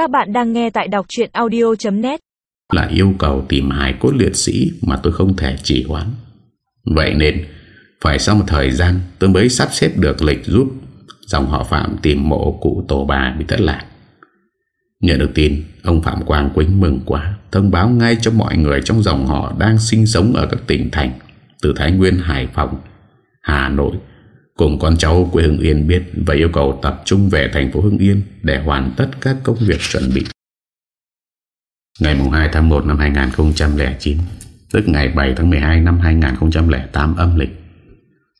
Các bạn đang nghe tại đọc chuyện audio.net Là yêu cầu tìm hài cốt liệt sĩ mà tôi không thể chỉ hoãn. Vậy nên Phải sau một thời gian tôi mới sắp xếp được lịch giúp Dòng họ Phạm tìm mộ cụ tổ bà bị thất lạc. Nhận được tin Ông Phạm Quang Quýnh mừng quá Thông báo ngay cho mọi người trong dòng họ Đang sinh sống ở các tỉnh thành Từ Thái Nguyên, Hải Phòng, Hà Nội Cùng con cháu quê Hưng Yên biết Và yêu cầu tập trung về thành phố Hưng Yên Để hoàn tất các công việc chuẩn bị. Ngày 2 tháng 1 năm 2009 Tức ngày 7 tháng 12 năm 2008 âm lịch,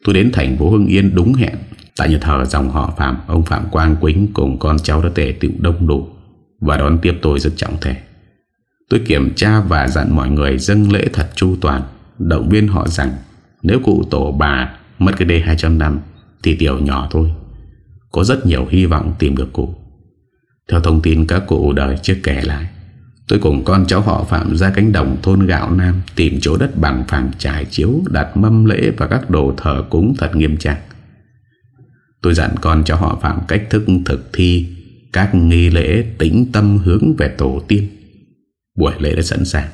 Tôi đến thành phố Hưng Yên đúng hẹn. Tại nhà thờ dòng họ Phạm, Ông Phạm Quang Quýnh cùng con cháu đã tề tiệu đông đủ Và đón tiếp tôi rất trọng thể. Tôi kiểm tra và dặn mọi người dâng lễ thật chu toàn, Động viên họ rằng Nếu cụ tổ bà mất cái đây 200 năm thì tiểu nhỏ thôi. Có rất nhiều hy vọng tìm được cụ. Theo thông tin các cụ đời trước kể lại, Tôi cùng con cháu họ Phạm ra cánh đồng thôn gạo Nam Tìm chỗ đất bằng phẳng trải chiếu, Đặt mâm lễ và các đồ thờ cúng thật nghiêm trang. Tôi dặn con cháu họ Phạm cách thức thực thi Các nghi lễ tĩnh tâm hướng về tổ tiên. Buổi lễ đã sẵn sàng.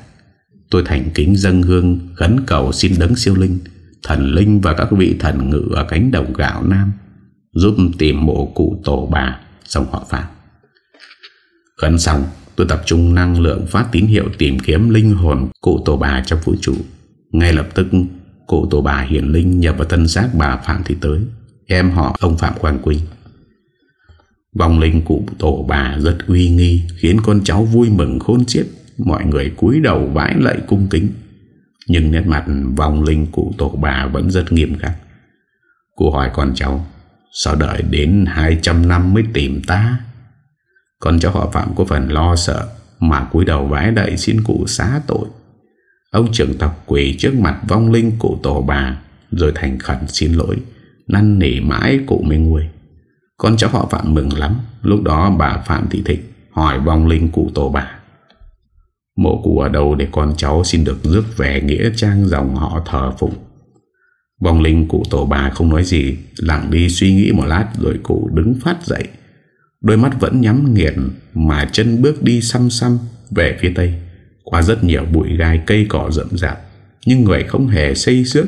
Tôi thành kính dâng hương, Khấn cầu xin đấng siêu linh. Thần linh và các vị thần ngự Ở cánh đồng gạo Nam, Giúp tìm mộ cụ tổ bà Dòng họ Phạm gần xong, tôi tập trung năng lượng Phát tín hiệu tìm kiếm linh hồn Cụ tổ bà trong vũ trụ. Ngay lập tức, cụ tổ bà hiển linh Nhập vào thân xác bà Phạm Thị Tới, Em họ ông Phạm Quang Quỳnh Vòng linh cụ tổ bà rất uy nghi, Khiến con cháu vui mừng khôn xiết. Mọi người cúi đầu vãi lạy cung kính. Nhưng nét mặt vong linh cụ tổ bà vẫn rất nghiêm khắc. Cô hỏi con cháu, Sao đợi đến 200 năm mới tìm ta? Con cháu họ Phạm có phần lo sợ, Mà cúi đầu vái đậy xin cụ xá tội. Ông trưởng tộc quỷ trước mặt vong linh cụ tổ bà, Rồi thành khẩn xin lỗi, Năn nỉ mãi cụ mới nguôi. Con cháu họ Phạm mừng lắm, Lúc đó bà Phạm Thị Thịnh Hỏi vong linh cụ tổ bà. Mộ cụ ở đâu để con cháu xin được rước về nghĩa trang dòng họ thờ phụng? Vòng linh cụ tổ bà không nói gì, Lặng đi suy nghĩ một lát Rồi cụ đứng phát dậy. Đôi mắt vẫn nhắm nghiền Mà chân bước đi xăm xăm Về phía tây. Qua rất nhiều bụi gai cây cỏ rậm rạp, Nhưng người không hề xây xước.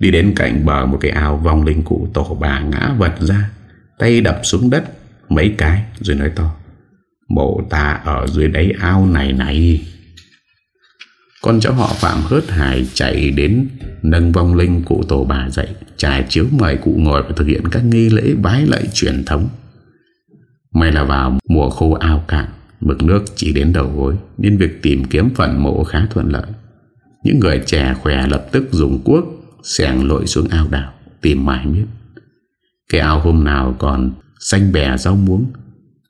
Đi đến cạnh bờ một cái ao, Vong linh cụ tổ bà ngã vật ra, Tay đập xuống đất Mấy cái rồi nói to. Mộ ta ở dưới đáy ao này này. Con cháu họ Phạm hớt hải chạy đến, Nâng vong linh cụ tổ bà dậy Trải chiếu mời cụ ngồi và thực hiện các nghi lễ bái lạy truyền thống. May là vào mùa khô ao cạn, Mực nước chỉ đến đầu gối, Nên việc tìm kiếm phần mộ khá thuận lợi. Những người trẻ khỏe lập tức dùng cuốc Sẻng lội xuống ao đảo, Tìm mãi miết. Cái ao hôm nào còn xanh bè rau muống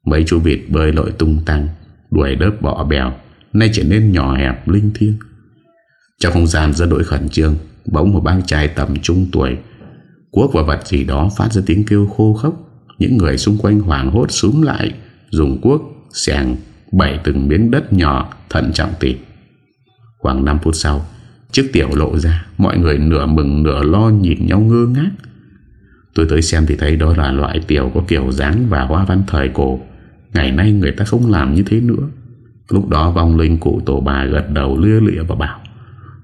Mấy chú vịt bơi lội tung tăng, Đuổi đớp bọ bèo, Nay trở nên nhỏ hẹp, linh thiêng. Trong không gian rất đổi khẩn trương, Bỗng một bác trai tầm trung tuổi, Cuốc và vật gì đó phát ra tiếng kêu khô khốc. Những người xung quanh hoảng hốt súng lại, Dùng cuốc, Xẻng Bày từng miếng đất nhỏ Thận trọng tìm. Khoảng 5 phút sau, Chiếc tiểu lộ ra, Mọi người nửa mừng nửa lo nhìn nhau ngơ ngác. Tôi tới xem thì thấy đó là loại tiểu có kiểu dáng và hoa văn thời cổ. Ngày nay người ta không làm như thế nữa. Lúc đó vong linh cụ tổ bà gật đầu lưa lịa và bảo,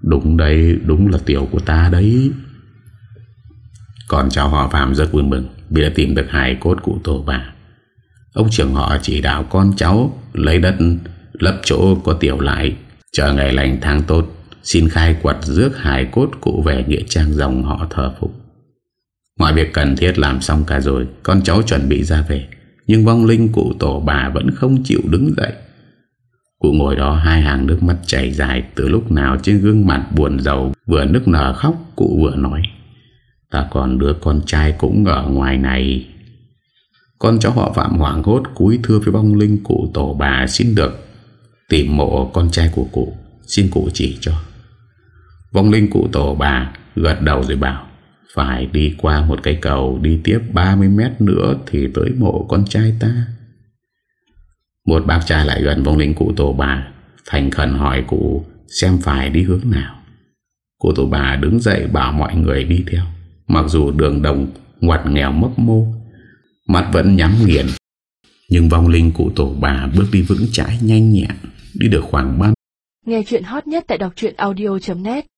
Đúng đây, Đúng là tiểu của ta đấy. Còn cháu họ Phạm rất vui mừng Vì đã tìm được hài cốt cụ tổ bà. Ông trưởng họ chỉ đạo con cháu Lấy đất, lấp chỗ có tiểu lại, Chờ ngày lành tháng tốt, Xin khai quật rước hài cốt cụ về Nghĩa trang dòng họ thờ phục Mọi việc cần thiết làm xong cả rồi, Con cháu chuẩn bị ra về. Nhưng vong linh cụ tổ bà vẫn không chịu đứng dậy. Cụ ngồi đó hai hàng nước mắt chảy dài Từ lúc nào trên gương mặt buồn giàu Vừa nức nở khóc, Cụ vừa nói, Ta còn đứa con trai cũng ở ngoài này. Con cháu họ Phạm hoảng hốt Cúi thưa với vong linh cụ tổ bà, Xin được tìm mộ con trai của cụ, Xin cụ chỉ cho. Vong linh cụ tổ bà Gật đầu rồi bảo phải đi qua một cây cầu Đi tiếp 30 mét nữa Thì tới mộ con trai ta. Một bác trai lại gần vong linh cụ tổ bà, Thành khẩn hỏi cụ Xem phải đi hướng nào. Cụ tổ bà đứng dậy bảo mọi người đi theo, Mặc dù đường đồng Ngoặt nghèo mấp mô, Mặt vẫn nhắm nghiền. Nhưng vong linh cụ tổ bà bước đi vững chãi nhanh nhẹn, Đi được khoảng 30 Nghe chuyện hot nhất tại đọc audio.net